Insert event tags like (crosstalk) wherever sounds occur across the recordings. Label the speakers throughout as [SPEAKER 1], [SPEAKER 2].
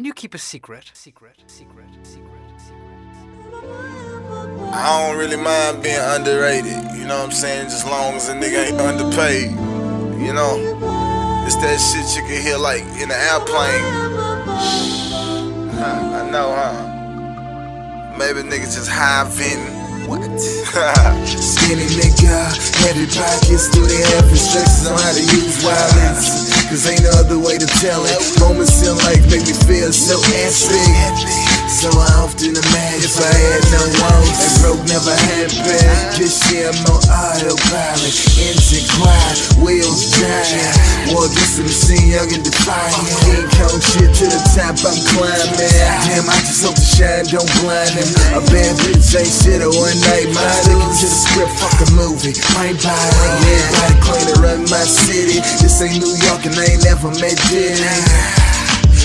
[SPEAKER 1] and you keep a secret. Secret, secret, secret, secret.
[SPEAKER 2] I don't really mind being underrated, you know what I'm saying? Just long as a nigga ain't underpaid, you know? It's that shit you can hear like in the airplane. Huh, I know, huh? Maybe niggas just high venting. What? (laughs)
[SPEAKER 3] Skinny nigga, heavy pockets, do they have instructions on how to use violence? Cause ain't no other way to tell it. Moments in life make me feel so epic. So I often imagine if I had no woes, and broke never happened. This year I'm on autopilot, engine quiet, wheels giant. War against the machine, young and defiant. King Kong shit to the top, I'm climbing. Damn, I just hope the shine don't blind him. A bad bitch ain't shit a one night mind. Sticking to the script, fuck a movie. My body, everybody clean to run my city. This ain't New York and I ain't never met Diddy.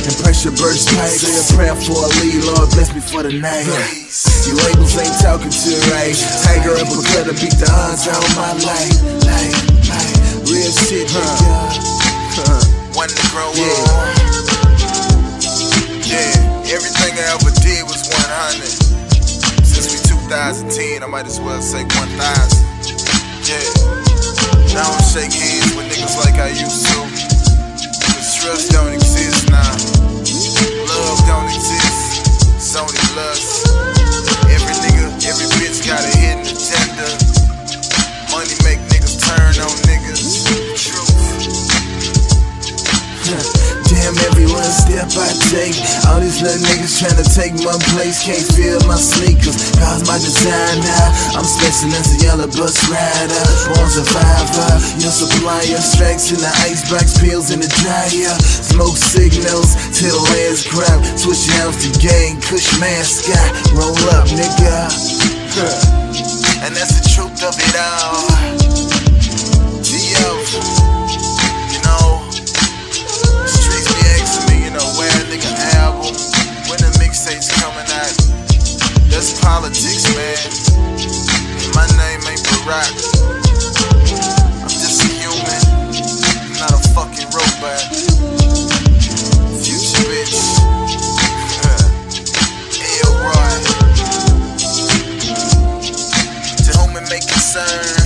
[SPEAKER 3] And pressure burst tight. Say a prayer for a lead, Lord bless me for the night. You labels ain't talking to right. Tiger up a cut beat the odds out my life. Like, like, real shit, huh?
[SPEAKER 2] One to grow up. Yeah, everything I ever 100. Since we 2010, I might as well say 1000. Yeah, now I don't shake hands with niggas like I used to. Cause trust don't
[SPEAKER 3] take. All these little niggas tryna take my place. Can't feel my sneakers. Cause my designer. I'm special as a yellow bus rider. Born survivor. Your supplier. Strikes in the icebox. Pills in the dryer. Smoke signals till the last grab. Switch hands to gang. Kush mascot. Roll up, nigga. (laughs)
[SPEAKER 2] And that's the truth of it all. Politics, man. My name ain't Barack. I'm just a human, I'm not a fucking robot. Future bitch. (laughs) Elroy. To whom it may concern.